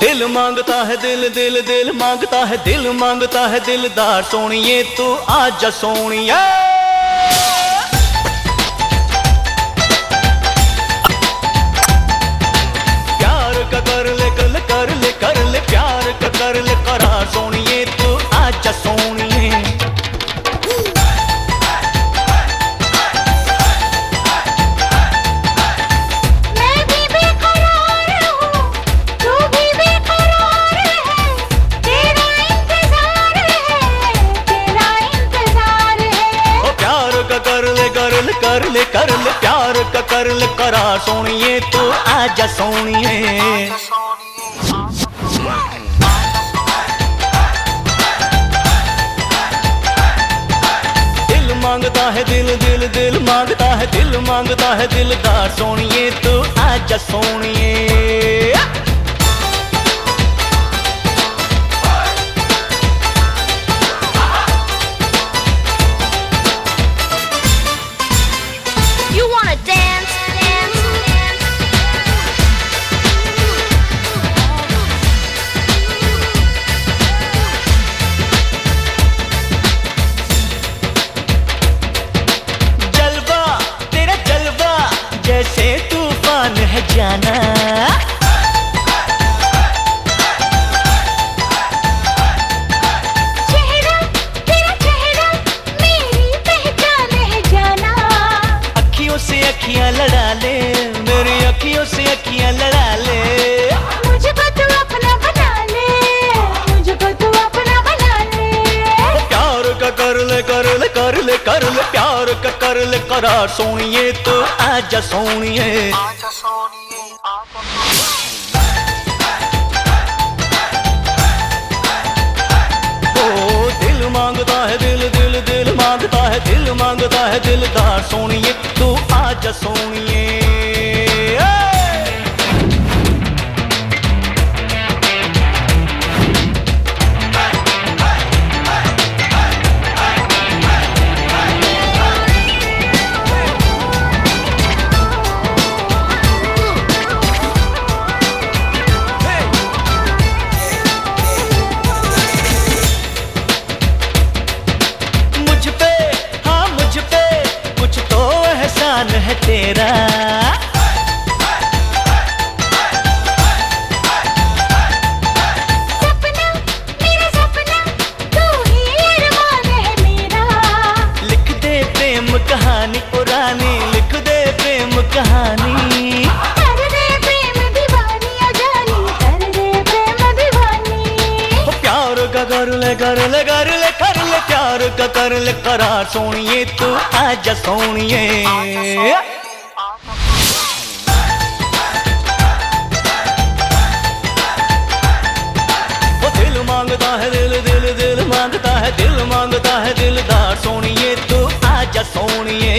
दिल माँगता है दिल दिल दिल माँगता है दिल, माँगता है दिलदार। सोनिए, तू आज सोनिया। प्यार कर ले कर ले कर ले, प्यार कर ले करार कर ले कर ले कर प्यार का कर ले करार सोनिए तू आज सोनिए। दिल माँगता है दिल दिल दिल माँगता है, दिल माँगता है दिल का सोनिए तू आज सोनिए। जाना। चेहरा तेरा चेहरा मेरी पहचान है जाना। अखियों से अखियाँ लड़ा ले मेरी अखियों से अखियाँ लड़ा ले। मुझको तू अपना बना ले मुझको तू अपना बना ले। प्यार का कर ले कर ले कर ले कर ले प्यार का कर ले करार सोनिए तो आजा सोनिए। दिल माँगता है दिल दिल दिल माँगता है, दिल माँगता है दिलदार, सोनिए, तू आज सोनिए। एहसान है तेरा। सपना मेरा सपना तू ही है लिख दे प्रेम कहानी पुरानी लिख दे प्रेम कहानी। कर दे प्रेम दीवानी अजानी कर दे प्रेम दीवानी। ओ प्यार का कर ले कर ले प्यार का कर ले करार, सोनिए तू आजा सोनिए। दिल माँगता दिल दिल दिल माँगता है, दिल माँगता है दिलदार, सोनिए तू आजा सोनिए।